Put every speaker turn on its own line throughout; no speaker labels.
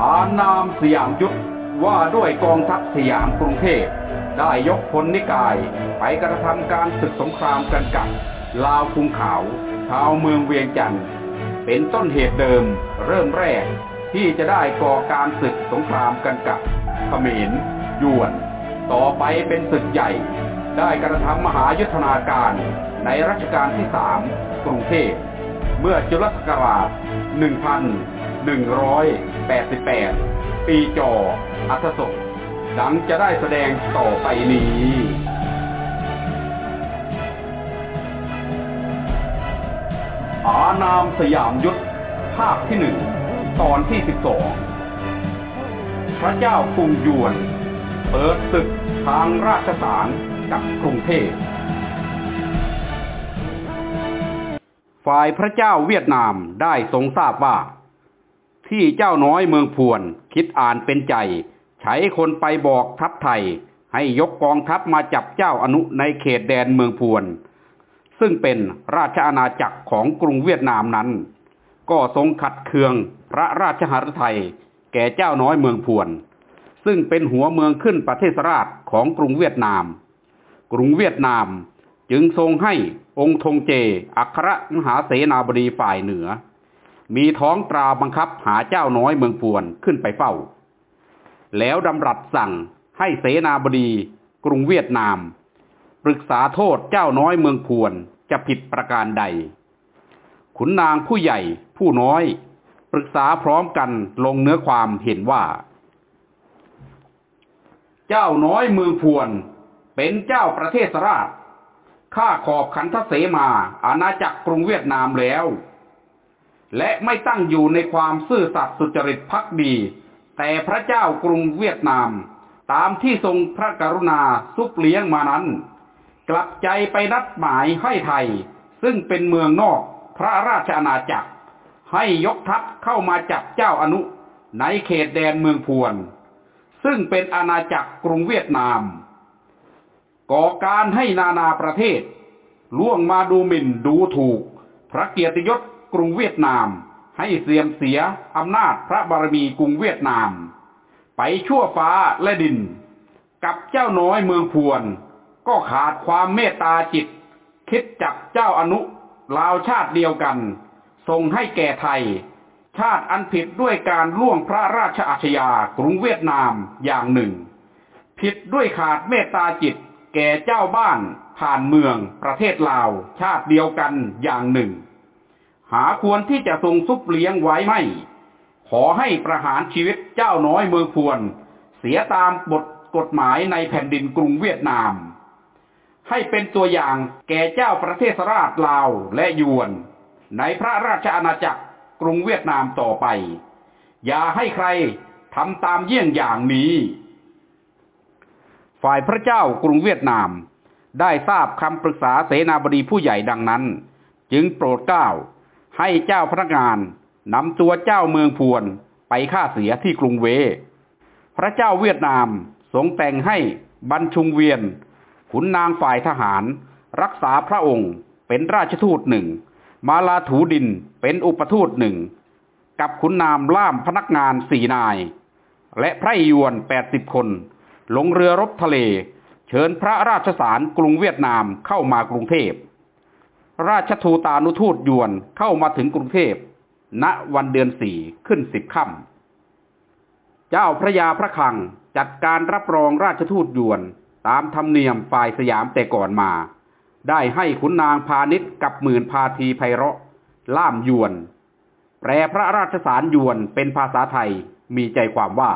อานามสยามยุทธว่าด้วยกองทัพสยามกรุงเทพ ได้ยกพลนิกาย ไปกระทำการศึกสงครามกันกับลาวคุงขาว ชาวเมืองเวียงจันทร์เป็นต้นเหตุเดิมเริ่มแรกที่จะได้ก่อการศึกสงครามกันกับเขมรยวน ต่อไปเป็นศึกใหญ่ ได้กระทำมหายุทธนาการในรัชกาลที่สามกรุงเทพ เมื่อจุลศักราช 188 ปีจออัศศกดังจะได้แสดงต่อไปนี้อานามสยามยุทธภาคที่หนึ่งตอนที่สิบสองพระเจ้ากรุงยวน เปิดศึกทางราชสารกับกรุงเทพฝ่ายพระเจ้าเวียดนามได้ทรงทราบว่า ที่เจ้าน้อยเมืองพวน คิดอ่านเป็นใจใช้คนไปบอกทัพไทย ให้ยกกองทัพมาจับเจ้าอนุในเขตแดนเมืองพวน ซึ่งเป็นราชอาณาจักรของกรุงเวียดนามนั้น ก็ทรงขัดเคืองพระราชหฤทัยแก่เจ้าน้อยเมืองพวน ซึ่งเป็นหัวเมืองขึ้นประเทศราชของกรุงเวียดนาม กรุงเวียดนามจึงทรงให้องค์ธงเจ อัครมหาเสนาบดีฝ่ายเหนือ มีท้องตราบังคับหาเจ้าน้อยเมืองพวนขึ้นไปเฝ้า แล้วดำรัสสั่งให้เสนาบดีกรุงเวียดนาม ปรึกษาโทษเจ้าน้อยเมืองพวนจะผิดประการใด ขุนนางผู้ใหญ่ผู้น้อย ปรึกษาพร้อมกันลงเนื้อความเห็นว่า เจ้าน้อยเมืองพวน เป็นเจ้าประเทศราชข้าขอบขันทเสมาอาณาจักรกรุงเวียดนามแล้ว และไม่ตั้งอยู่ในความซื่อสัตย์สุจริตพักดี แต่พระเจ้ากรุงเวียดนาม ตามที่ทรงพระกรุณาซุปเลี้ยงมานั้น กลับใจไปนัดหมายให้ไทย ซึ่งเป็นเมืองนอกพระราชอาณาจักร ให้ยกทัพเข้ามาจับเจ้าอนุ ในเขตแดนเมืองพวน ซึ่งเป็นอาณาจักรกรุงเวียดนาม ก่อการให้นานาประเทศ ล่วงมาดูหมิ่นดูถูก พระเกียรติยศ กรุงเวียดนาม ให้เสื่อมเสียอำนาจพระบารมีกรุงเวียดนาม ไปชั่วฟ้าและดิน กับเจ้าน้อยเมืองพวน ก็ขาดความเมตตาจิต คิดจับเจ้าอนุลาวชาติเดียวกันทรงให้แก่ไทย ชาติอันผิดด้วยการล่วงพระราชอาชญากรุงเวียดนามอย่างหนึ่ง ผิดด้วยขาดเมตตาจิต แก่เจ้าบ้านผ่านเมืองประเทศลาวชาติเดียวกันอย่างหนึ่ง หาควรที่จะทรงซุบเลี้ยงไว้ไม่ ขอให้ประหารชีวิตเจ้าน้อยมืองพวนเสียตามบทกฎหมายในแผ่นดินกรุงเวียดนาม ให้เป็นตัวอย่างแก่เจ้าประเทศราชลาวและยวน ในพระราชอาณาจักรกรุงเวียดนามต่อไป อย่าให้ใครทำตามเยี่ยงอย่างนี้ ฝ่ายพระเจ้ากรุงเวียดนาม ได้ทราบคำปรึกษาเสนาบดีผู้ใหญ่ดังนั้น จึงโปรดเกล้า ให้เจ้าพนักงานนำตัวเจ้าเมืองพวนไปฆ่าเสียที่กรุงเว พระเจ้าเวียดนามทรงแต่งให้บัญชุงเวียน ขุนนางฝ่ายทหาร รักษาพระองค์เป็นราชทูตหนึ่ง มาลาถูดินเป็นอุปทูตหนึ่ง กับขุนนามล่ามพนักงานสี่นาย และพระยวนแปดสิบคน ลงเรือรบทะเล เชิญพระราชสารกรุงเวียดนามเข้ามากรุงเทพ ราชทูตานุทูตยวนเข้ามาถึงกรุงเทพ ณวันเดือนสี่ขึ้นสิบค่ำ เจ้าพระยาพระคลังจัดการรับรองราชทูตยวนตามธรรมเนียมฝ่ายสยามแต่ก่อนมา ได้ให้ขุนนางพาณิชย์กับหมื่นพาทีไพเราะ ล่ามยวน แปลพระราชสารยวนเป็นภาษาไทยมีใจความว่า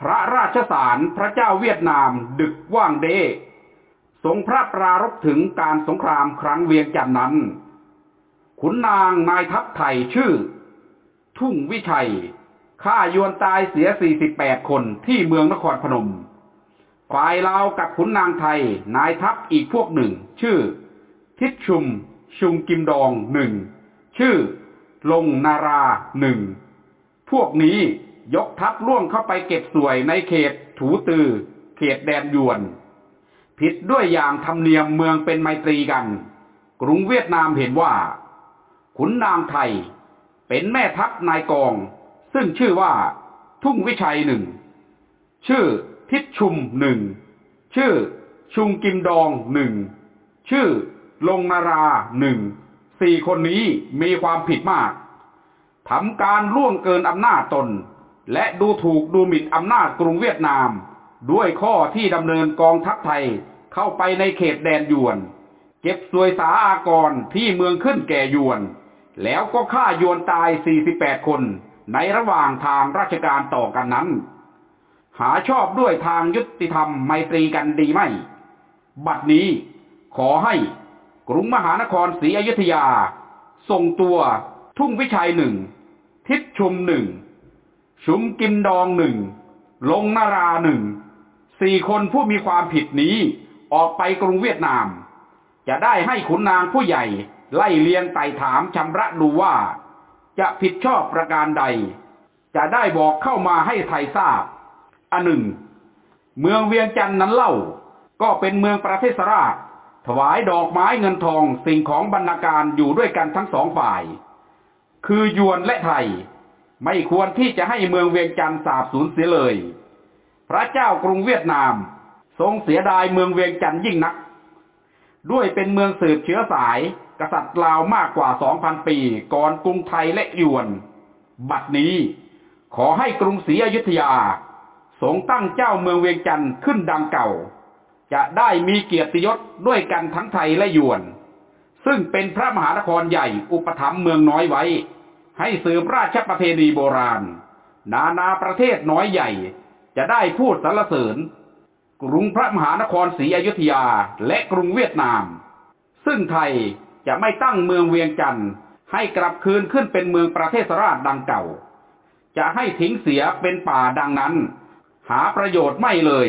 พระราชสารพระเจ้าเวียดนามดึกว่างเด ทรงพระปรารภถึงการสงครามครั้งเวียงจันทร์นั้น ขุนนางนายทัพไทยชื่อ ทุ่งวิชัยฆ่ายวนตายเสีย 48 คนที่เมืองนครพนม ฝ่ายลาวกับขุนนางไทย นายทัพอีกพวกหนึ่ง ชื่อ ทิดชุม ชุมกิมดองหนึ่ง ชื่อ ลงนาราหนึ่ง พวกนี้ยกทัพล่วงเข้าไปเก็บสวยในเขตถูตือ เขตแดนยวน ผิดด้วยอย่างธรรมเนียมเมืองเป็นไมตรีกัน กรุงเวียดนามเห็นว่า ขุนนางไทยเป็นแม่ทัพนายกอง ซึ่งชื่อว่า ทุ่งวิชัยหนึ่ง ชื่อทิศชุมหนึ่ง ชื่อชุงกิมดองหนึ่ง ชื่อลงนาราหนึ่ง สี่คนนี้มีความผิดมากทำการล่วงเกินอำนาจตน และดูถูกดูหมิ่นอำนาจกรุงเวียดนาม ด้วยข้อที่ดำเนินกองทัพไทยเข้าไปในเขตแดนยวน เก็บสวยสาอากรที่เมืองขึ้นแก่ยวน แล้วก็ฆ่ายวนตาย 48 คนในระหว่างทางราชการต่อกันนั้น หาชอบด้วยทางยุติธรรมไมตรีกันดีไหม บัดนี้ขอให้กรุงมหานครศรีอยุธยา ส่งตัวทุ่งวิชัยหนึ่ง ทิศชุมหนึ่ง ชุมกิมดองหนึ่ง ลงนาราหนึ่ง สี่คนผู้มีความผิดนี้ออกไปกรุงเวียดนาม จะได้ให้ขุนนางผู้ใหญ่ไล่เลียงไต่ถามชำระดูว่า จะผิดชอบประการใด จะได้บอกเข้ามาให้ไทยทราบ อันหนึ่ง เมืองเวียงจันทร์นั้นเล่า ก็เป็นเมืองประเทศราช ถวายดอกไม้เงินทองสิ่งของบรรณาการอยู่ด้วยกันทั้งสองฝ่าย คือยวนและไทย ไม่ควรที่จะให้เมืองเวียงจันทร์สาบสูญเสียเลย พระเจ้ากรุงเวียดนาม ทรงเสียดายเมืองเวียงจันทร์ยิ่งนัก ด้วยเป็นเมืองสืบเชื้อสาย กษัตริย์ลาวมากกว่าสองพันปี ก่อนกรุงไทยและยวน บัดนี้ขอให้กรุงศรีอยุธยาทรงตั้งเจ้าเมืองเวียงจันทร์ขึ้นดังเก่า จะได้มีเกียรติยศด้วยกันทั้งไทยและยวน ซึ่งเป็นพระมหานครใหญ่อุปถัมภ์เมืองน้อยไว้ ให้สืบราชประเพณีโบราณ นานาประเทศน้อยใหญ่ จะได้พูดสรรเสริญ กรุงพระมหานครศรีอยุธยาและกรุงเวียดนาม ซึ่งไทยจะไม่ตั้งเมืองเวียงจันทร์ให้กลับคืนขึ้นเป็นเมืองประเทศราชดังเก่า จะให้ทิ้งเสียเป็นป่าดังนั้น หาประโยชน์ไม่เลย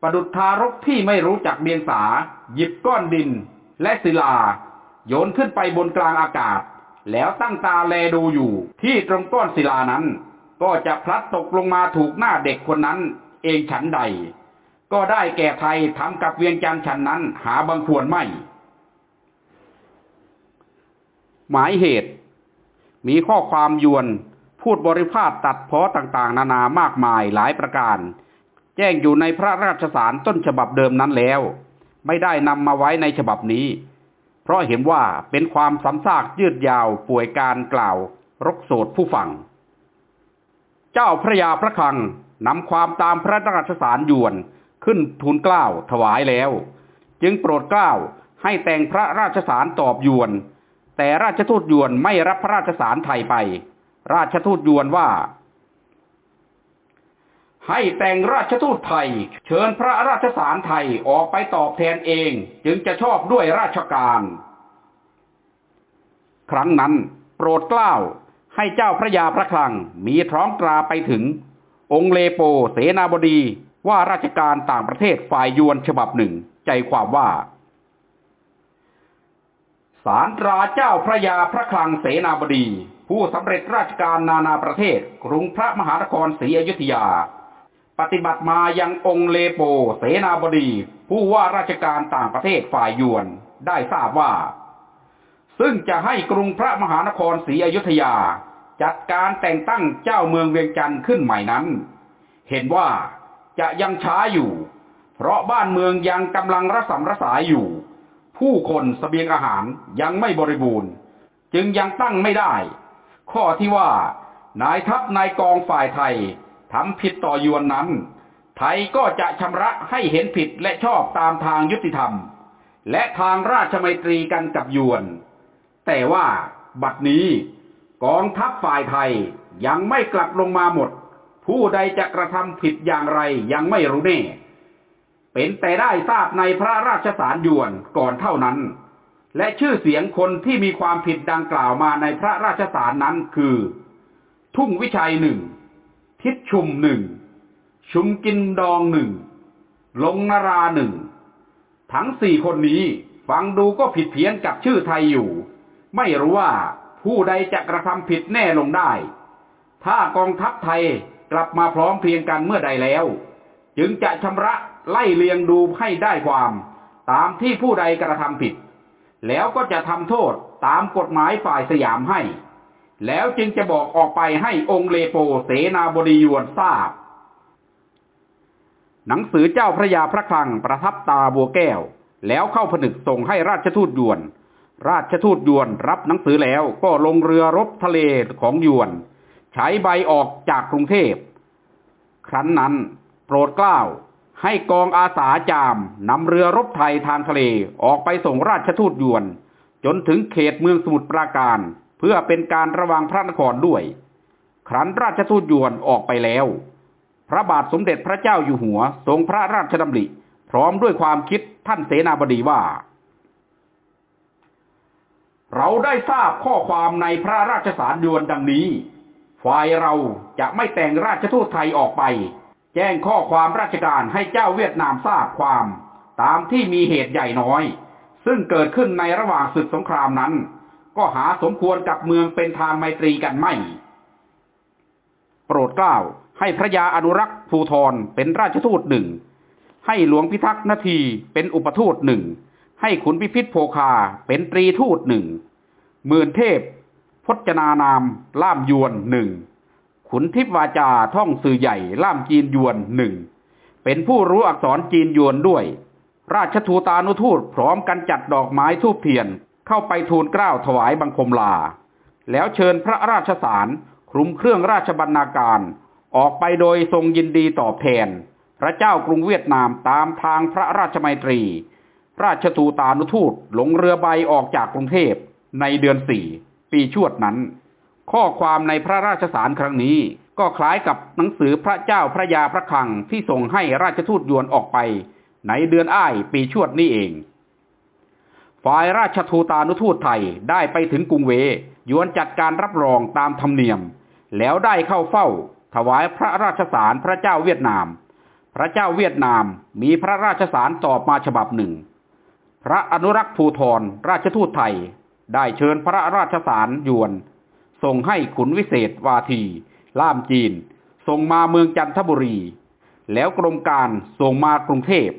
ประดุจทารกที่ไม่รู้จักเบียงสา หยิบก้อนดิน และศิลา โยนขึ้นไปบนกลางอากาศ แล้วตั้งตาแลดูอยู่ที่ตรงก้อนศิลานั้น ก็จะพลัดตกลงมาถูกหน้าเด็กคนนั้น เองฉันใด ก็ได้แก่ไทยทำกับเวียงจันทร์ฉันนั้น หาบังควรไม่ หมายเหตุ มีข้อความยวน พูดบริพาทตัดเพ้อต่างๆ นานามากมายหลายประการ แจ้งอยู่ในพระราชสารต้นฉบับเดิมนั้นแล้ว ไม่ได้นำมาไว้ในฉบับนี้ เพราะเห็นว่าเป็นความซ้ำซากยืดยาวป่วยการกล่าว รกโสดผู้ฟัง เจ้าพระยาพระคลังนำความตามพระราชสารยวนขึ้นทูลเกล้าถวายแล้ว จึงโปรดเกล้าให้แต่งพระราชสารตอบยวน แต่ราชทูตยวนไม่รับพระราชสารไทยไป ราชทูตยวนว่า ให้แต่งราชทูตไทย เชิญพระราชสารไทยออกไปตอบแทนเองจึงจะชอบด้วยราชการ ครั้งนั้น โปรดเกล้า ให้เจ้าพระยาพระคลังมีท้องตราไปถึง องค์เลโปเสนาบดีว่าราชการต่างประเทศฝ่ายยวนฉบับหนึ่งใจความว่า สารตราเจ้าพระยาพระคลังเสนาบดี ผู้สำเร็จราชการนานาประเทศกรุงพระมหานครศรีอยุธยา ปฏิบัติมายังองค์เลโปเสนาบดี ผู้ว่าราชการต่างประเทศฝ่ายยวนได้ทราบว่า ซึ่งจะให้กรุงพระมหานครศรีอยุธยา จัดการแต่งตั้งเจ้าเมืองเวียงจันทร์ขึ้นใหม่นั้น เห็นว่าจะยังช้าอยู่ เพราะบ้านเมืองยังกำลังระสำระสายอยู่ ผู้คนสเสบียงอาหารยังไม่บริบูรณ์ จึงยังตั้งไม่ได้ ข้อที่ว่านายทัพนายกองฝ่ายไทยทำผิดต่อยวนนั้น ไทยก็จะชำระให้เห็นผิดและชอบตามทางยุติธรรม และทางราชมัยตรีกันกับยวน แต่ว่าบัดนี้กองทัพฝ่ายไทยยังไม่กลับลงมาหมด ผู้ใดจะกระทำผิดอย่างไรยังไม่รู้แน่ เป็นแต่ได้ทราบในพระราชสารยวนก่อนเท่านั้น และชื่อเสียงคนที่มีความผิดดังกล่าวมาในพระราชสารนั้นคือ ทุ่งวิชัยหนึ่ง ทิศชุมหนึ่ง ชุมกินดองหนึ่ง ลงนาราหนึ่ง ทั้งสี่คนนี้ฟังดูก็ผิดเพี้ยนกับชื่อไทยอยู่ ไม่รู้ว่าผู้ใดจะกระทำผิดแน่ลงได้ ถ้ากองทัพไทยกลับมาพร้อมเพรียงกันเมื่อใดแล้ว จึงจะชำระไล่เลียงดูให้ได้ความ ตามที่ผู้ใดกระทำผิด แล้วก็จะทำโทษตามกฎหมายฝ่ายสยามให้ แล้วจึงจะบอกออกไปให้องค์เลโปเสนาบดียวนทราบ หนังสือเจ้าพระยาพระคลังประทับตาบัวแก้ว แล้วเข้าผนึกส่งให้ราชทูตยวน ราชทูตยวนรับหนังสือแล้วก็ลงเรือรบทะเลของยวน ใช้ใบออกจากกรุงเทพ ครั้นนั้นโปรดเกล้าให้กองอาสาจามนำเรือรบไทยทางทะเลออกไปส่งราชทูตยวน จนถึงเขตเมืองสมุทรปราการ เพื่อเป็นการระวังพระนครด้วย ครั้นราชทูตยวนออกไปแล้ว พระบาทสมเด็จพระเจ้าอยู่หัว ทรงพระราชดำริ พร้อมด้วยความคิดท่านเสนาบดีว่า เราได้ทราบข้อความในพระราชสารยวนดังนี้ ฝ่ายเราจะไม่แต่งราชทูตไทยออกไป แจ้งข้อความราชการให้เจ้าเวียดนามทราบความ ตามที่มีเหตุใหญ่น้อย ซึ่งเกิดขึ้นในระหว่างศึกสงครามนั้น ก็หาสมควรกับเมืองเป็นทางไมตรีกันไม่ โปรดเกล้าให้พระยาอนุรักษ์ภูทรเป็นราชทูตหนึ่ง ให้หลวงพิทักษ์นาทีเป็นอุปทูตหนึ่ง ให้ขุนพิพิธโภคาเป็นตรีทูตหนึ่งหมื่นเทพ พจนานาม ล่ามยวนหนึ่งขุนทิพวาจาท่องสื่อใหญ่ ล่ามจีนยวนหนึ่งเป็นผู้รู้อักษรจีนยวนด้วย ราชทูตานุทูตพร้อมกันจัดดอกไม้ทูบเทียนเข้าไปทูลเกล้าถวายบังคมลา แล้วเชิญพระราชสารคลุมเครื่องราชบรรณาการ ออกไปโดยทรงยินดีตอบแทน พระเจ้ากรุงเวียดนามตามทางพระราชมัยตรี ราชทูตานุทูตหลงเรือใบออกจากกรุงเทพในเดือนสี่ปีชวดนั้น ข้อความในพระราชสารครั้งนี้ก็คล้ายกับหนังสือพระเจ้าพระยาพระคลังที่ส่งให้ราชทูตยวนออกไป ในเดือนอ้ายปีชวดนี่เอง ฝ่ายราชทูตานุทูตไทยได้ไปถึงกรุงเวยวนจัดการรับรองตามธรรมเนียม แล้วได้เข้าเฝ้า ถวายพระราชสารพระเจ้าเวียดนาม พระเจ้าเวียดนามมีพระราชสารตอบมาฉบับหนึ่ง พระอนุรักษ์ภูธรราชทูตไทย ได้เชิญพระราชสารยวน ส่งให้ขุนวิเศษวาที ล่ามจีน ส่งมาเมืองจันทบุรี แล้วกรมการส่งมากรุงเทพ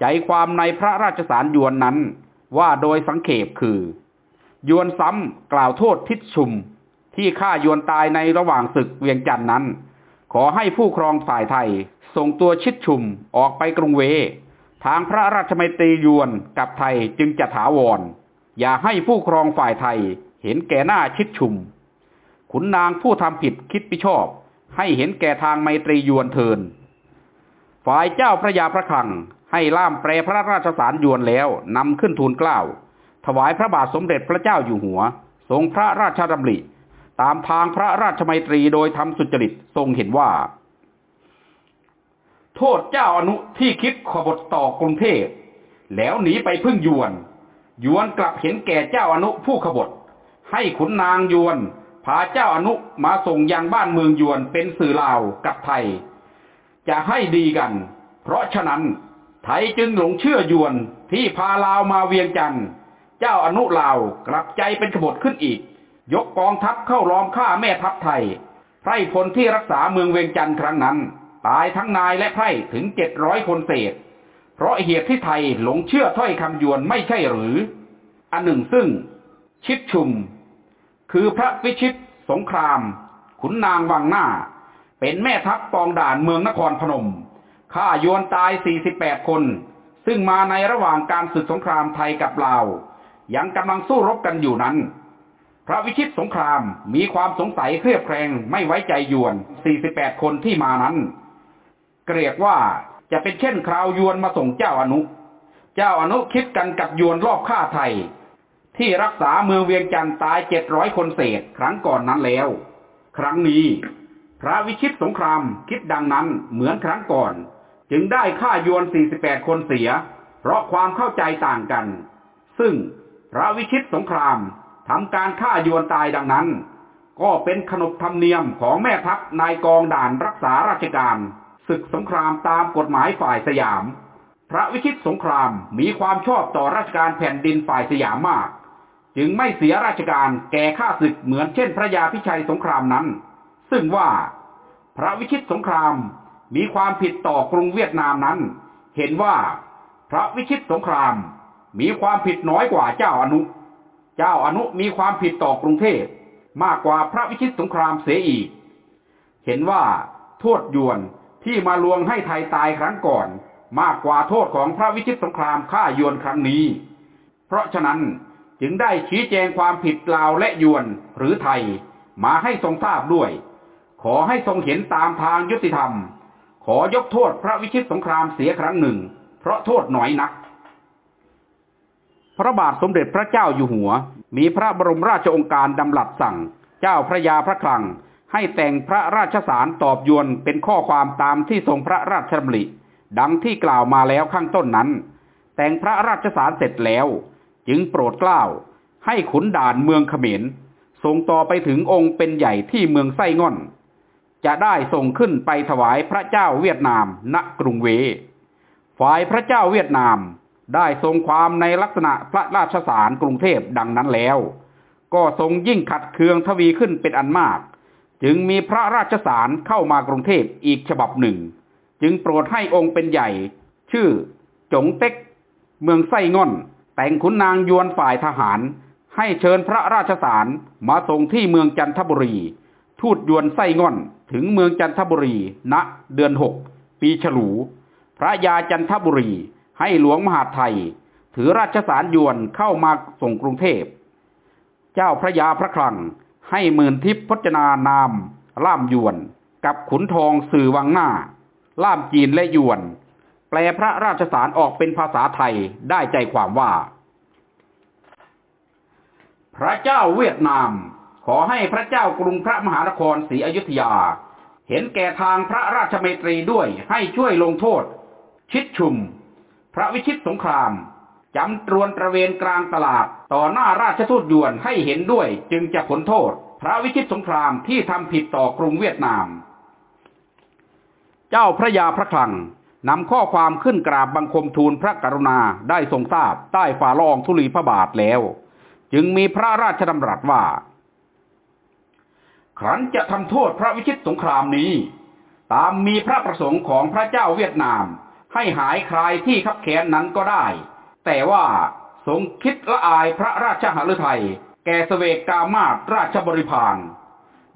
ใจความในพระราชสารยวนนั้นว่าโดยสังเขปคือ ยวนซ้ำกล่าวโทษทิศชุมที่ฆ่ายวนตายในระหว่างศึกเวียงจันทร์นั้น ขอให้ผู้ครองฝ่ายไทยส่งตัวชิดชุมออกไปกรุงเว ทางพระราชมัยตรียวนกับไทยจึงจะถาวร อย่าให้ผู้ครองฝ่ายไทยเห็นแก่หน้าชิดชุม ขุนนางผู้ทำผิดคิดปิชอบ ให้เห็นแก่ทางไมตรียวนเทิน ฝ่ายเจ้าพระยาพระคังให้ล่ามแปลพระราชสารยวนแล้วนำขึ้นทูลเกล้า ถวายพระบาทสมเด็จพระเจ้าอยู่หัว ทรงพระราชดำริ ตามทางพระราชมัยตรีโดยทำสุจริตทรงเห็นว่า โทษเจ้าอนุที่คิดขบฏต่อกรุงเทพแล้วหนีไปพึ่งยวน ยวนกลับเห็นแก่เจ้าอนุผู้ขบฏ ให้ขุนนางยวน พาเจ้าอนุมาส่งยังบ้านเมืองยวนเป็นสื่อลาวกับไทย จะให้ดีกัน เพราะฉะนั้น ไทยจึงหลงเชื่อยวนที่พาลาวมาเวียงจันทร์เจ้าอนุลาวกลับใจเป็นขบฏขึ้นอีก ยกกองทัพเข้าล้อมฆ่าแม่ทัพไทยไพรพลที่รักษาเมืองเวียงจันทร์ครั้งนั้น ตายทั้งนายและไพร่ถึงเจ็ดร้อยคนเศษ เพราะเหตุที่ไทยหลงเชื่อถ้อยคำยวนไม่ใช่หรือ อันหนึ่งซึ่ง ชิดชุม คือพระวิชิตสงคราม ขุนนางวังหน้า เป็นแม่ทัพปองด่านเมืองนครพนมฆ่ายวนตาย 48 คน ซึ่งมาในระหว่างการศึกสงครามไทยกับลาว ยังกำลังสู้รบกันอยู่นั้น พระวิชิตสงครามมีความสงสัยเครียบแคลงไม่ไว้ใจยวน 48 คนที่มานั้น เกรียกว่าจะเป็นเช่นคราวยวนมาส่งเจ้าอนุ เจ้าอนุคิดกันกับยวนรอบฆ่าไทย ที่รักษาเมืองเวียงจันทร์ตาย700คนเศษครั้งก่อนนั้นแล้ว ครั้งนี้ พระวิชิตสงครามคิดดังนั้นเหมือนครั้งก่อน จึงได้ฆ่ายวน48คนเสีย เพราะความเข้าใจต่างกัน ซึ่งพระวิชิตสงครามทำการฆ่ายวนตายดังนั้น ก็เป็นขนบธรรมเนียมของแม่ทัพนายกองด่านรักษาราชการ ศึกสงครามตามกฎหมายฝ่ายสยาม พระวิชิตสงครามมีความชอบต่อราชการแผ่นดินฝ่ายสยามมาก จึงไม่เสียราชการแก่ข้าศึกเหมือนเช่นพระยาพิชัยสงครามนั้น ซึ่งว่าพระวิชิตสงครามมีความผิดต่อกรุงเวียดนามนั้น เห็นว่าพระวิชิตสงครามมีความผิดน้อยกว่าเจ้าอนุ เจ้าอนุมีความผิดต่อกรุงเทพมากกว่าพระวิชิตสงครามเสียอีก เห็นว่าโทษยวน ที่มาลวงให้ไทยตายครั้งก่อน มากกว่าโทษของพระวิชิตสงครามฆ่ายวนครั้งนี้ เพราะฉะนั้นจึงได้ชี้แจงความผิดลาวและยวนหรือไทยมาให้ทรงทราบด้วย ขอให้ทรงเห็นตามทางยุติธรรม ขอยกโทษพระวิชิตสงครามเสียครั้งหนึ่ง เพราะโทษหน่อยนัก พระบาทสมเด็จพระเจ้าอยู่หัว มีพระบรมราชโองการดำรัสสั่ง เจ้าพระยาพระคลัง ให้แต่งพระราชสารตอบยวนเป็นข้อความตามที่ทรงพระราชดำริดังที่กล่าวมาแล้วข้างต้นนั้น แต่งพระราชสารเสร็จแล้ว จึงโปรดเกล้า ให้ขุนด่านเมืองเขมรส่งต่อไปถึงองค์เป็นใหญ่ที่เมืองไส้ง่อน จะได้ส่งขึ้นไปถวายพระเจ้าเวียดนามณกรุงเว ฝ่ายพระเจ้าเวียดนามได้ทรงความในลักษณะพระราชสารกรุงเทพดังนั้นแล้ว ก็ทรงยิ่งขัดเคืองทวีขึ้นเป็นอันมาก จึงมีพระราชสารเข้ามากรุงเทพอีกฉบับหนึ่ง จึงโปรดให้องค์เป็นใหญ่ ชื่อ จงเต็ก เมืองไส้ง่อน แต่งขุนนางยวนฝ่ายทหาร ให้เชิญพระราชสารมาส่งที่เมืองจันทบุรี ทูตยวนไส้ง่อนถึงเมืองจันทบุรีณเดือนหกปีฉลู พระยาจันทบุรีให้หลวงมหาไทย ถือราชสารยวนเข้ามาส่งกรุงเทพ เจ้าพระยาพระคลัง ให้หมื่นทิพย์พจนานาม ล่ามยวน กับขุนทองสื่อวังหน้า ล่ามจีนและยวน แปลพระราชสารออกเป็นภาษาไทยได้ใจความว่า พระเจ้าเวียดนาม ขอให้พระเจ้ากรุงพระมหานครศรีอยุธยา เห็นแก่ทางพระราชเมตรีด้วยให้ช่วยลงโทษ ชิดชุม พระวิชิตสงครามจำตรวนตระเวนกลางตลาด ต่อหน้าราชทูตยวนให้เห็นด้วยจึงจะผลโทษ พระวิชิตสงครามที่ทำผิดต่อกรุงเวียดนาม เจ้าพระยาพระคลังนำข้อความขึ้นกราบบังคมทูลพระกรุณาได้ทรงทราบใต้ฝ่าลอองธุลีพระบาทแล้ว จึงมีพระราชดำรัสว่า ครั้นจะทำโทษพระวิชิตสงครามนี้ ตามมีพระประสงค์ของพระเจ้าเวียดนาม ให้หายคลายที่ขับแขนนั้นก็ได้ แต่ว่า ทรงคิดละอายพระราชหฤทัยแก่สเสวกกามาตราชบริพาร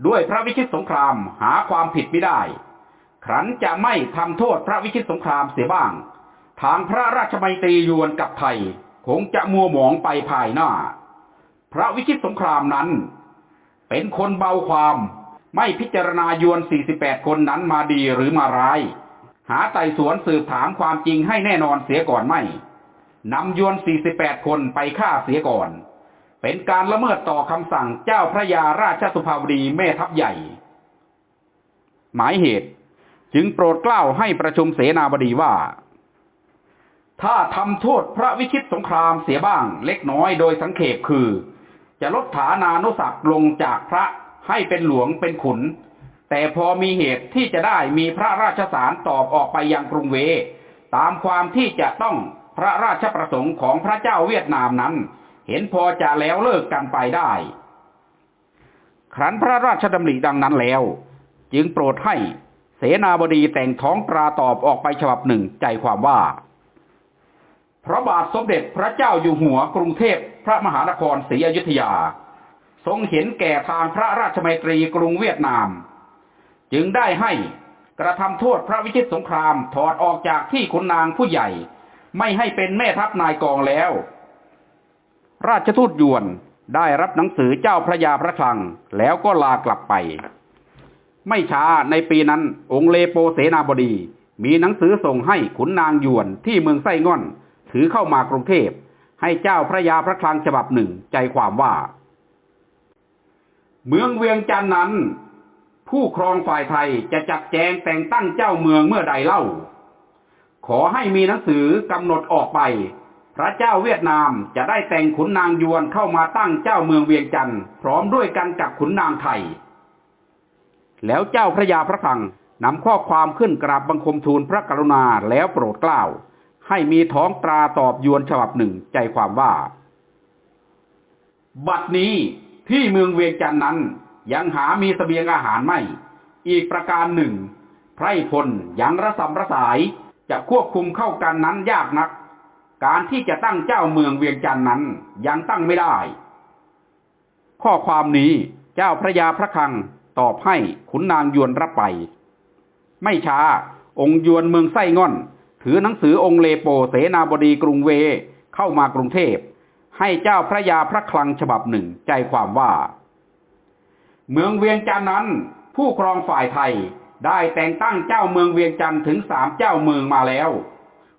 ด้วยพระวิชิตสงครามหาความผิดไม่ได้ ครั้นจะไม่ทำโทษพระวิชิตสงครามเสียบ้าง ทางพระราชมัยตรียวนกับไทยคงจะมัวหมองไปภายหน้า พระวิชิตสงครามนั้น เป็นคนเบาความไม่พิจารณายวน 48 คนนั้นมาดีหรือมาร้าย หาไต่สวนสืบถามความจริงให้แน่นอนเสียก่อนไม่ นำยวน 48 คนไปฆ่าเสียก่อน เป็นการละเมิดต่อคำสั่งเจ้าพระยาราชสุภาวดีแม่ทัพใหญ่ หมายเหตุจึงโปรดเกล้าให้ประชุมเสนาบดีว่า ถ้าทำโทษพระวิชิตสงครามเสียบ้างเล็กน้อยโดยสังเขปคือ จะลดฐานานุศักดิ์ลงจากพระให้เป็นหลวงเป็นขุน แต่พอมีเหตุที่จะได้มีพระราชสารตอบออกไปยังกรุงเว ตามความที่จะต้อง พระราชประสงค์ของพระเจ้าเวียดนามนั้น เห็นพอจะแล้วเลิกกันไปได้ ครั้นพระราชดำริดังนั้นแล้ว จึงโปรดให้เสนาบดีแต่งท้องตราตอบออกไปฉบับหนึ่งใจความว่า พระบาทสมเด็จพระเจ้าอยู่หัวกรุงเทพพระมหานครศรีอยุธยา ทรงเห็นแก่ทางพระราชมัยตรีกรุงเวียดนาม จึงได้ให้กระทำโทษพระวิชิตสงครามถอดออกจากที่ขุนนางผู้ใหญ่ ไม่ให้เป็นแม่ทัพนายกองแล้ว ราชทูตยวนได้รับหนังสือเจ้าพระยาพระคลัง แล้วก็ลากลับไป ไม่ช้าในปีนั้น องค์เลโปเสนาบดี มีหนังสือส่งให้ขุนนางยวนที่เมืองไส้ง่อน ถือเข้ามากรุงเทพ ให้เจ้าพระยาพระคลังฉบับหนึ่งใจความว่า เมืองเวียงจันน์นั้น ผู้ครองฝ่ายไทยจะจัดแจงแต่งตั้งเจ้าเมืองเมื่อใดเล่า ขอให้มีหนังสือกำหนดออกไป พระเจ้าเวียดนามจะได้แต่งขุนนางยวนเข้ามาตั้งเจ้าเมืองเวียงจันทร์พร้อมด้วยกันกับขุนนางไทย แล้วเจ้าพระยาพระคลังนำข้อความขึ้นกราบบังคมทูลพระกรุณาแล้วโปรดเกล้า ให้มีท้องตราตอบยวนฉบับหนึ่งใจความว่า บัดนี้ที่เมืองเวียงจันทร์นั้นยังหามีสเสบียงอาหารไม่ อีกประการหนึ่ง ไพรพลยังระสำระสาย จะควบคุมเข้ากันนั้นยากนัก การที่จะตั้งเจ้าเมืองเวียงจันทร์นั้นยังตั้งไม่ได้ ข้อความนี้เจ้าพระยาพระคลังตอบให้ขุนนางยวนรับไป ไม่ช้า องค์ยวนเมืองไส้ง่อน ถือหนังสือองค์เลโปเสนาบดีกรุงเวเข้ามากรุงเทพ ให้เจ้าพระยาพระคลังฉบับหนึ่งใจความว่า เมืองเวียงจันทร์นั้น ผู้ครองฝ่ายไทย ได้แต่งตั้งเจ้าเมืองเวียงจันทร์ถึงสามเจ้าเมืองมาแล้ว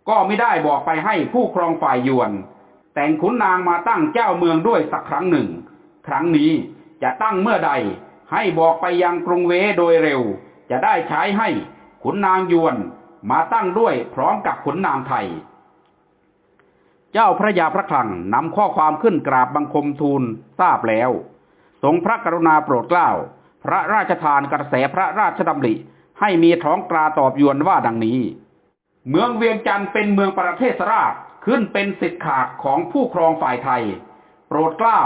ก็ไม่ได้บอกไปให้ผู้ครองฝ่ายยวน แต่งขุนนางมาตั้งเจ้าเมืองด้วยสักครั้งหนึ่ง ครั้งนี้จะตั้งเมื่อใด ให้บอกไปยังกรุงเวโดยเร็ว จะได้ใช้ให้ขุนนางยวนมาตั้งด้วยพร้อมกับขุนนางไทย เจ้าพระยาพระคลังนำข้อความขึ้นกราบบังคมทูลทราบแล้ว ทรงพระกรุณาโปรดเกล้า พระราชทานกระแสพระราชดำริ ให้มีท้องตราตอบยวนว่าดังนี้ เมืองเวียงจันทร์เป็นเมืองประเทศราชขึ้นเป็นสิทธิขาดของผู้ครองฝ่ายไทย โปรดเกล้า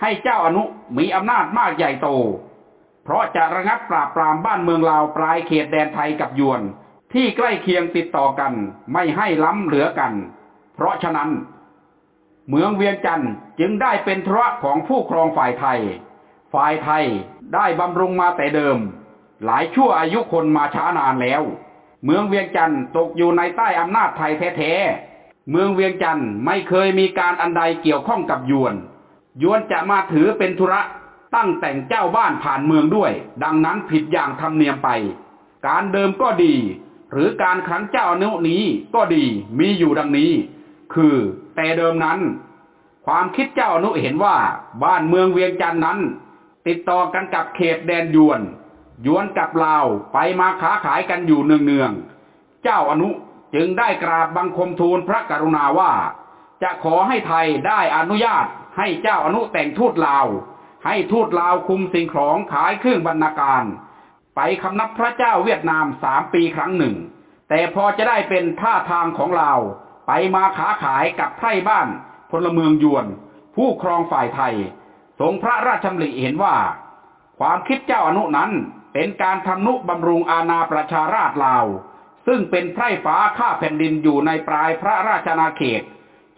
ให้เจ้าอนุมีอำนาจมากใหญ่โต เพราะจะระงับปราบปรามบ้านเมืองลาวปลายเขตแดนไทยกับยวน ที่ใกล้เคียงติดต่อกันไม่ให้ล้ำเหลือกัน เพราะฉะนั้น เมืองเวียงจันทร์จึงได้เป็นธุระของผู้ครองฝ่ายไทย ฝ่ายไทยได้บำรุงมาแต่เดิม หลายชั่วอายุคนมาช้านานแล้ว เมืองเวียงจันทร์ตกอยู่ในใต้อำนาจไทยแท้ๆ เมืองเวียงจันทร์ไม่เคยมีการอันใดเกี่ยวข้องกับยวน ยวนจะมาถือเป็นธุระตั้งแต่งเจ้าบ้านผ่านเมืองด้วย ดังนั้นผิดอย่างธรรมเนียมไป การเดิมก็ดี หรือการครั้งเจ้าอนุนี้ก็ดีมีอยู่ดังนี้ คือแต่เดิมนั้น ความคิดเจ้าอนุเห็นว่าบ้านเมืองเวียงจันทร์นั้น ติดต่อกันกับเขตแดนยวน ยวนกับลาวไปมาค้าขายกันอยู่เนืองๆ เจ้าอนุจึงได้กราบบังคมทูลพระกรุณาว่า จะขอให้ไทยได้อนุญาตให้เจ้าอนุแต่งทูตลาว ให้ทูตลาวคุมสิ่งของขายเครื่องบรรณาการ ไปคำนับพระเจ้าเวียดนามสามปีครั้งหนึ่ง แต่พอจะได้เป็นท่าทางของลาวไปมาค้าขายกับไพร่บ้านพลเมืองยวน ผู้ครองฝ่ายไทยทรงพระราชดำริเห็นว่า ความคิดเจ้าอนุนั้น เป็นการทำนุบำรุงอาณาประชาราชลาว ซึ่งเป็นไพร่ฟ้าข้าแผ่นดินอยู่ในปลายพระราชนาเขต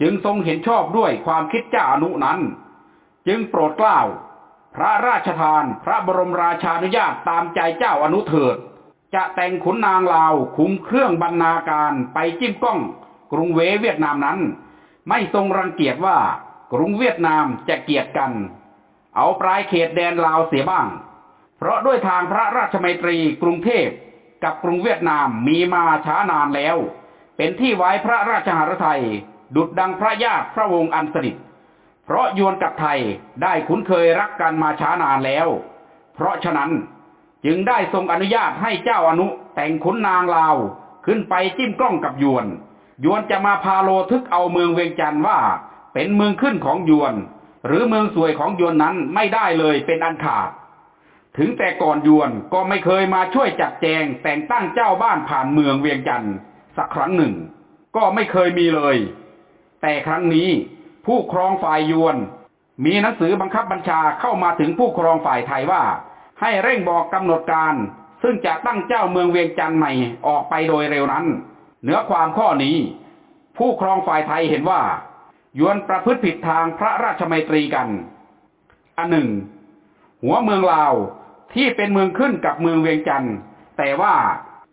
จึงทรงเห็นชอบด้วยความคิดเจ้าอนุนั้น จึงโปรดเกล้าพระราชทานพระบรมราชานุญาตตามใจเจ้าอนุเถิด จะแต่งขุนนางลาวคุมเครื่องบรรณาการไปจิ้มก้อง กรุงเวเวียดนามนั้น ไม่ทรงรังเกียจว่ากรุงเวียดนามจะเกียดกัน เอาปลายเขตแดนลาวเสียบ้าง เพราะด้วยทางพระราชมัยตรีกรุงเทพกับกรุงเวียดนามมีมาช้านานแล้ว เป็นที่ไว้พระราชหฤทัยดุดดังพระญาติพระวงศ์อันสนิทเพราะยวนกับไทยได้คุ้นเคยรักกันมาช้านานแล้ว เพราะฉะนั้นจึงได้ทรงอนุญาตให้เจ้าอนุแต่งขุนนางลาวขึ้นไปจิ้มกล้องกับยวน ยวนจะมาพาโลทึกเอาเมืองเวียงจันทร์ว่าเป็นเมืองขึ้นของยวน หรือเมืองสวยของยวนนั้นไม่ได้เลยเป็นอันขาด ถึงแต่ก่อนยวนก็ไม่เคยมาช่วยจัดแจงแต่งตั้งเจ้าบ้านผ่านเมืองเวียงจันทร์สักครั้งหนึ่ง ก็ไม่เคยมีเลย แต่ครั้งนี้ผู้ครองฝ่ายยวน มีหนังสือบังคับบัญชาเข้ามาถึงผู้ครองฝ่ายไทยว่า ให้เร่งบอกกำหนดการ ซึ่งจะตั้งเจ้าเมืองเวียงจันทร์ใหม่ออกไปโดยเร็วนั้นเนื้อความข้อนี้ ผู้ครองฝ่ายไทยเห็นว่า ยวนประพฤติผิดทางพระราชมัยตรีกัน อันหนึ่ง หัวเมืองลาว ที่เป็นเมืองขึ้นกับเมืองเวียงจันทร์แต่ว่า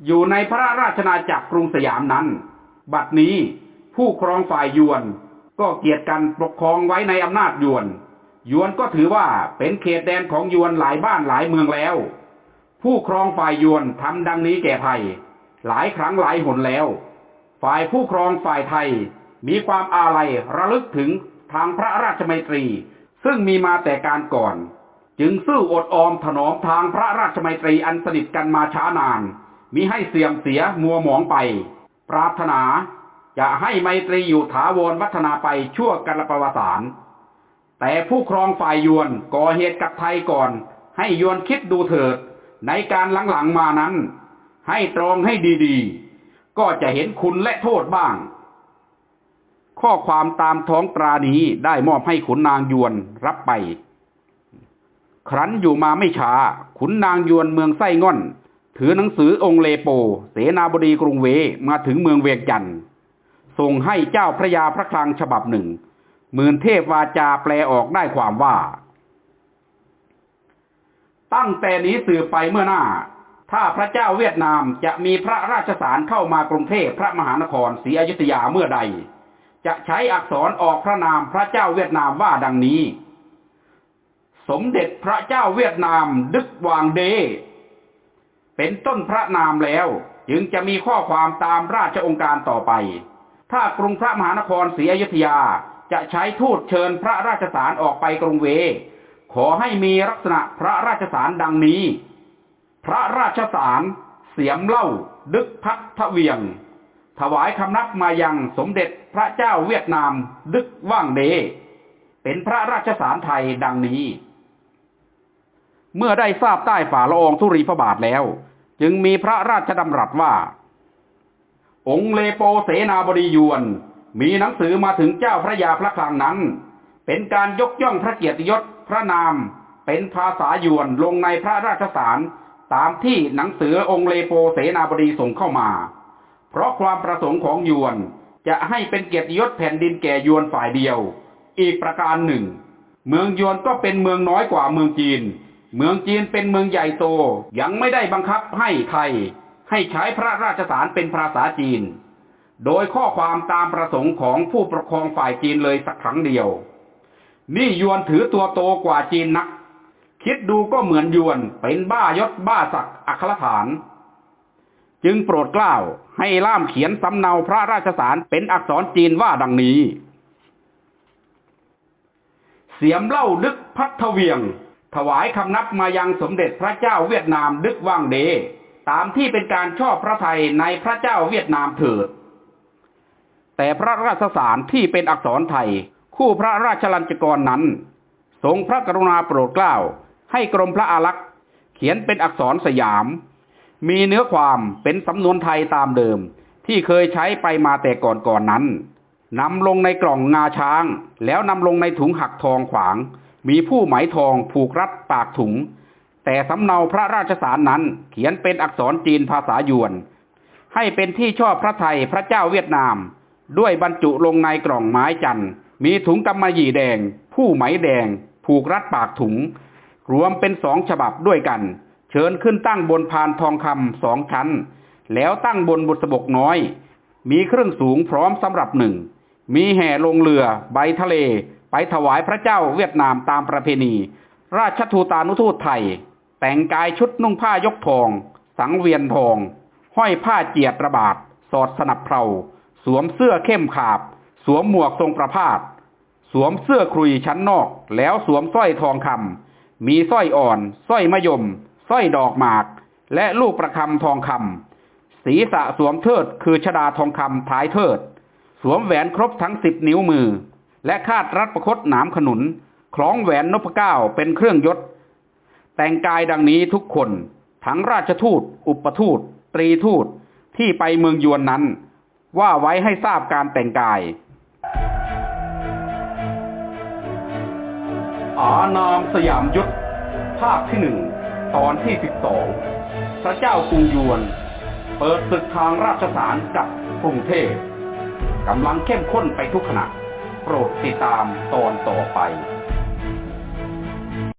อยู่ในพระราชนาจักรกรุงสยามนั้น บัดนี้ผู้ครองฝ่ายยวน ก็เกียรติกันปกครองไว้ในอำนาจยวน ยวนก็ถือว่าเป็นเขตแดนของยวนหลายบ้านหลายเมืองแล้ว ผู้ครองฝ่ายยวนทำดังนี้แก่ไทย หลายครั้งหลายหนแล้ว ฝ่ายผู้ครองฝ่ายไทยมีความอาลัยระลึกถึงทางพระราชมัยตรี ซึ่งมีมาแต่การก่อน จึงสู้ออดออมถนอมทางพระราชมัยตรีอันสนิทกันมาช้านาน มิให้เสื่อมเสียมัวหมองไป ปรารถนาจะให้ไมตรีอยู่ถาวรวัฒนาไปชั่วกัลประวสารแต่ผู้ครองฝ่ายยวนก่อเหตุกับไทยก่อน ให้ยวนคิดดูเถิด ในการหลังๆมานั้น ให้ตรองให้ดีๆ ก็จะเห็นคุณและโทษบ้าง ข้อความตามท้องตรานี้ได้มอบให้ขุนนางยวนรับไป ครั้นอยู่มาไม่ช้า ขุนนางยวนเมืองไส้ง่อน ถือหนังสือองค์เลโป เสนาบดีกรุงเวมาถึงเมืองเวียงจันทร์ส่งให้เจ้าพระยาพระคลังฉบับหนึ่งหมื่นเทพวาจาแปลออกได้ความว่า ตั้งแต่นี้สืบไปเมื่อหน้า ถ้าพระเจ้าเวียดนามจะมีพระราชสารเข้ามากรุงเทพพระมหานครศรีอยุธยาเมื่อใด จะใช้อักษรออกพระนามพระเจ้าเวียดนามว่าดังนี้ สมเด็จพระเจ้าเวียดนามดึกวางเด เป็นต้นพระนามแล้ว จึงจะมีข้อความตามราชองค์การต่อไป ถ้ากรุงพระมหานครศรีอยุธยาจะใช้ทูตเชิญพระราชสารออกไปกรุงเว ขอให้มีลักษณะพระราชสารดังนี้ พระราชสารเสียมเล่า ดึกพัททเวียง ถวายคำนับมายังสมเด็จพระเจ้าเวียดนาม ดึกว่างเด เป็นพระราชสารไทยดังนี้ เมื่อได้ทราบใต้ฝ่าละอองธุรีพระบาทแล้ว จึงมีพระราชดำรัสว่า องค์เลโปเสนาบดียวน มีหนังสือมาถึงเจ้าพระยาพระคลังนั้น เป็นการยกย่องพระเกียรติยศพระนาม เป็นภาษายวนลงในพระราชสารตามที่หนังสือองค์เลโปเสนาบดีส่งเข้ามา เพราะความประสงค์ของยวนจะให้เป็นเกียรติยศแผ่นดินแก่ยวนฝ่ายเดียว อีกประการหนึ่ง เมืองยวนก็เป็นเมืองน้อยกว่าเมืองจีน เมืองจีนเป็นเมืองใหญ่โตยังไม่ได้บังคับให้ไทย ให้ใช้พระราชสารเป็นภาษาจีน โดยข้อความตามประสงค์ของผู้ปกครองฝ่ายจีนเลยสักครั้งเดียว นี่ยวนถือตัวโตกว่าจีนนัก คิดดูก็เหมือนยวนเป็นบ้ายศบ้าศักดิ์อัครฐาน จึงโปรดเกล้าให้ล่ามเขียนสำเนาพระราชสารเป็นอักษรจีนว่าดังนี้ เสียมเล่าดึกพัทเวียง ถวายคำนับมายังสมเด็จพระเจ้าเวียดนามดึกว่างเด ตามที่เป็นการชอบพระไทยในพระเจ้าเวียดนามเถิด แต่พระราชสารที่เป็นอักษรไทย คู่พระราชลัญจกรนั้น ทรงพระกรุณาโปรดเกล้า ให้กรมพระอารักษ์เขียนเป็นอักษรสยาม มีเนื้อความเป็นสำนวนไทยตามเดิม ที่เคยใช้ไปมาแต่ก่อนก่อนนั้นนำลงในกล่องงาช้าง แล้วนำลงในถุงหักทองขวาง มีผู้ไหมทองผูกรัดปากถุง แต่สำเนาพระราชสารนั้นเขียนเป็นอักษรจีนภาษายวน ให้เป็นที่ชอบพระไทยพระเจ้าเวียดนาม ด้วยบรรจุลงในกล่องไม้จันมีถุงกำมะหยี่แดง ผู้ไหมแดง ผูกรัดปากถุง รวมเป็นสองฉบับด้วยกัน เชิญขึ้นตั้งบนพานทองคำสองชั้น แล้วตั้งบนบุษบกน้อย มีเครื่องสูงพร้อมสำหรับหนึ่งมีแห่ลงเรือใบทะเล ไปถวายพระเจ้าเวียดนามตามประเพณี ราชทูตานุทูตไทย แต่งกายชุดนุ่งผ้ายกทอง สังเวียนทอง ห้อยผ้าเจียดระบาด สอดสนับเพลาสวมเสื้อเข้มขาบ สวมหมวกทรงประพาสสวมเสื้อครุยชั้นนอก แล้วสวมสร้อยทองคำมีสร้อยอ่อนสร้อยมะยมสร้อยดอกหมาก และลูกประคำทองคำศีรษะสวมเทิดคือชดาทองคำท้ายเทิด สวมแหวนครบทั้งสิบนิ้วมือ และคาดรัดประคตหนามขนุน คล้องแหวนนพเก้าเป็นเครื่องยศ แต่งกายดังนี้ทุกคน ทั้งราชทูต อุปทูต ตรีทูต ที่ไปเมืองยวนนั้น ว่าไว้ให้ทราบการแต่งกายอานามสยามยุทธภาคที่หนึ่งตอนที่สิบสองพระเจ้ากรุงยวน เปิดศึกทางราชสารกับกรุงเทพกำลังเข้มข้นไปทุกขณะ ปรดติดตามตอนต่อไป